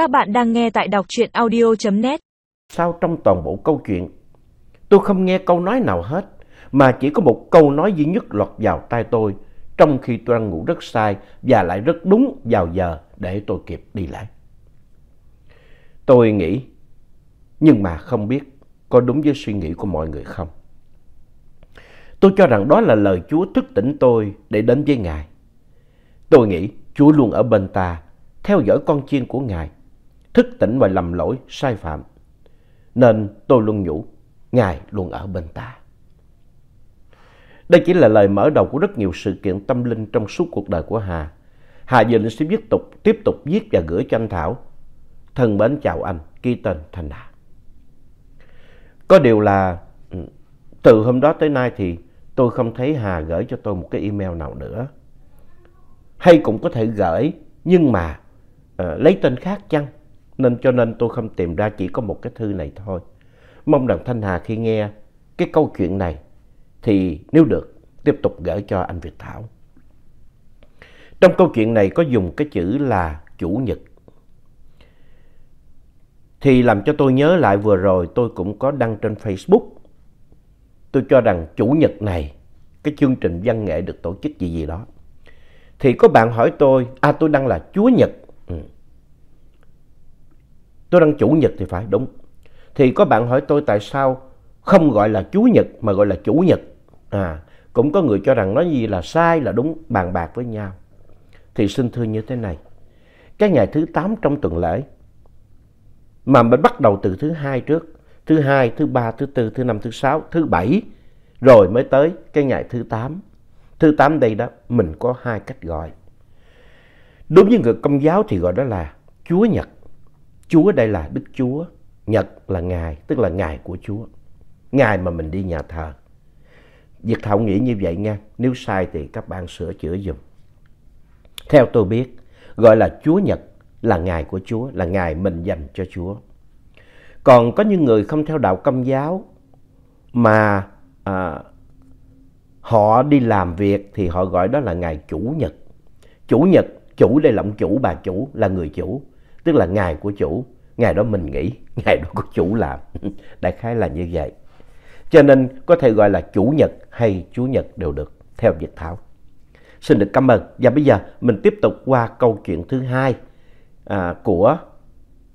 Các bạn đang nghe tại đọc truyện audio.net. Sao trong toàn bộ câu chuyện, tôi không nghe câu nói nào hết, mà chỉ có một câu nói duy nhất lọt vào tai tôi, trong khi tôi đang ngủ rất sai và lại rất đúng vào giờ để tôi kịp đi lại. Tôi nghĩ, nhưng mà không biết có đúng với suy nghĩ của mọi người không. Tôi cho rằng đó là lời Chúa thức tỉnh tôi để đến với Ngài. Tôi nghĩ Chúa luôn ở bên ta, theo dõi con chiên của Ngài, thức tỉnh và lầm lỗi, sai phạm. Nên tôi luôn nhủ, Ngài luôn ở bên ta. Đây chỉ là lời mở đầu của rất nhiều sự kiện tâm linh trong suốt cuộc đời của Hà. Hà giờ sẽ tiếp tục, tiếp tục viết và gửi cho anh Thảo. Thân mến chào anh, ký tên Thành Hà. Có điều là ừ, từ hôm đó tới nay thì tôi không thấy Hà gửi cho tôi một cái email nào nữa. Hay cũng có thể gửi nhưng mà uh, lấy tên khác chăng? Nên cho nên tôi không tìm ra chỉ có một cái thư này thôi. Mong rằng Thanh Hà khi nghe cái câu chuyện này thì nếu được tiếp tục gửi cho anh Việt Thảo. Trong câu chuyện này có dùng cái chữ là chủ nhật. Thì làm cho tôi nhớ lại vừa rồi tôi cũng có đăng trên Facebook. Tôi cho rằng chủ nhật này, cái chương trình văn nghệ được tổ chức gì gì đó. Thì có bạn hỏi tôi, à tôi đăng là Chúa Nhật. Tôi đang chủ nhật thì phải đúng. Thì có bạn hỏi tôi tại sao không gọi là Chúa Nhật mà gọi là chủ nhật. À, cũng có người cho rằng nói gì là sai là đúng bàn bạc với nhau. Thì xin thưa như thế này. Cái ngày thứ 8 trong tuần lễ mà mình bắt đầu từ thứ hai trước. Thứ hai, thứ ba, thứ tư, thứ năm, thứ sáu, thứ bảy. Rồi mới tới cái ngày thứ 8. Thứ 8 đây đó mình có hai cách gọi. Đối với người công giáo thì gọi đó là Chúa Nhật. Chúa đây là Đức Chúa. Nhật là Ngài, tức là Ngài của Chúa. Ngài mà mình đi nhà thờ. Việt Thảo nghĩ như vậy nha. Nếu sai thì các bạn sửa chữa dùm. Theo tôi biết, gọi là Chúa Nhật là Ngài của Chúa, là Ngài mình dành cho Chúa. Còn có những người không theo đạo công giáo mà à, họ đi làm việc thì họ gọi đó là Ngài Chủ Nhật. Chủ Nhật, chủ đây là ông chủ, bà chủ là người chủ, tức là ngày của chủ. Ngày đó mình nghỉ, ngày đó có chủ làm. Đại khái là như vậy. Cho nên có thể gọi là chủ nhật hay chủ nhật đều được, theo Việt Thảo. Xin được cảm ơn. Và bây giờ mình tiếp tục qua câu chuyện thứ hai à, của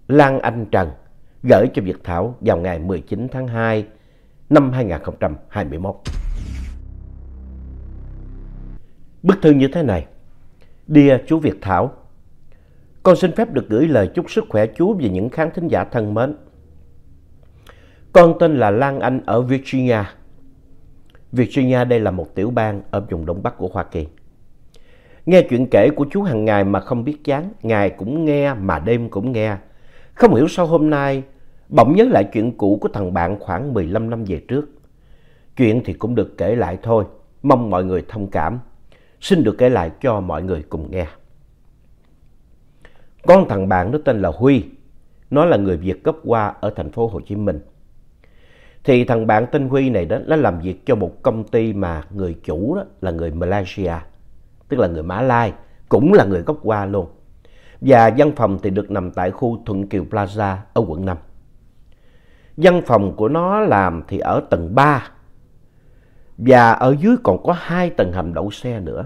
Lan Anh Trần gửi cho Việt Thảo vào ngày 19 tháng 2 năm 2021. Bức thư như thế này. Dear chú Việt Thảo, con xin phép được gửi lời chúc sức khỏe chú về những khán thính giả thân mến. Con tên là Lan Anh ở Virginia. Virginia đây là một tiểu bang ở vùng Đông Bắc của Hoa Kỳ. Nghe chuyện kể của chú hàng ngày mà không biết chán, ngày cũng nghe mà đêm cũng nghe. Không hiểu sao hôm nay bỗng nhớ lại chuyện cũ của thằng bạn khoảng 15 năm về trước. Chuyện thì cũng được kể lại thôi, mong mọi người thông cảm. Xin được kể lại cho mọi người cùng nghe. Con thằng bạn nó tên là Huy, nó là người Việt gốc qua ở thành phố Hồ Chí Minh. Thì thằng bạn tên Huy này đó, nó làm việc cho một công ty mà người chủ đó là người Malaysia, tức là người Mã Lai, cũng là người gốc qua luôn. Và văn phòng thì được nằm tại khu Thuận Kiều Plaza ở quận 5. Văn phòng của nó làm thì ở tầng 3 và ở dưới còn có hai tầng hầm đậu xe nữa.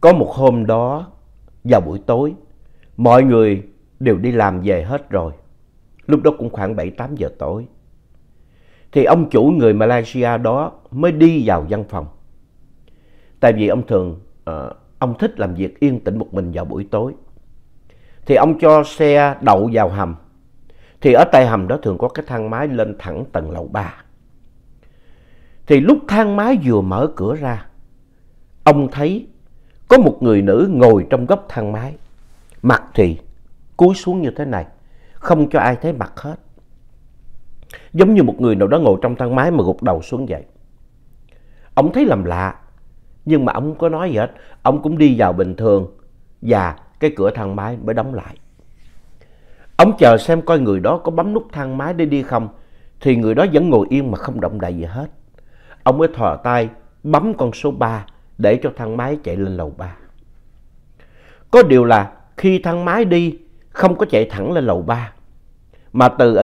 Có một hôm đó vào buổi tối, mọi người đều đi làm về hết rồi. Lúc đó cũng khoảng 7-8 giờ tối. Thì ông chủ người Malaysia đó mới đi vào văn phòng. Tại vì ông thường, uh, ông thích làm việc yên tĩnh một mình vào buổi tối. Thì ông cho xe đậu vào hầm. Thì ở tay hầm đó thường có cái thang máy lên thẳng tầng lầu 3. Thì lúc thang máy vừa mở cửa ra, ông thấy có một người nữ ngồi trong góc thang máy. Mặt thì cúi xuống như thế này, không cho ai thấy mặt hết. Giống như một người nào đó ngồi trong thang máy mà gục đầu xuống vậy. Ông thấy làm lạ, nhưng mà ông không có nói gì hết. Ông cũng đi vào bình thường và cái cửa thang máy mới đóng lại. Ông chờ xem coi người đó có bấm nút thang máy để đi không, thì người đó vẫn ngồi yên mà không động đậy gì hết. Ông mới thò tay bấm con số 3 để cho thang máy chạy lên lầu 3. Có điều là khi thang máy đi không có chạy thẳng lên lầu ba, mà từ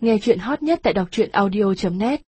Nghe chuyện hot nhất tại đọc truyện audio.net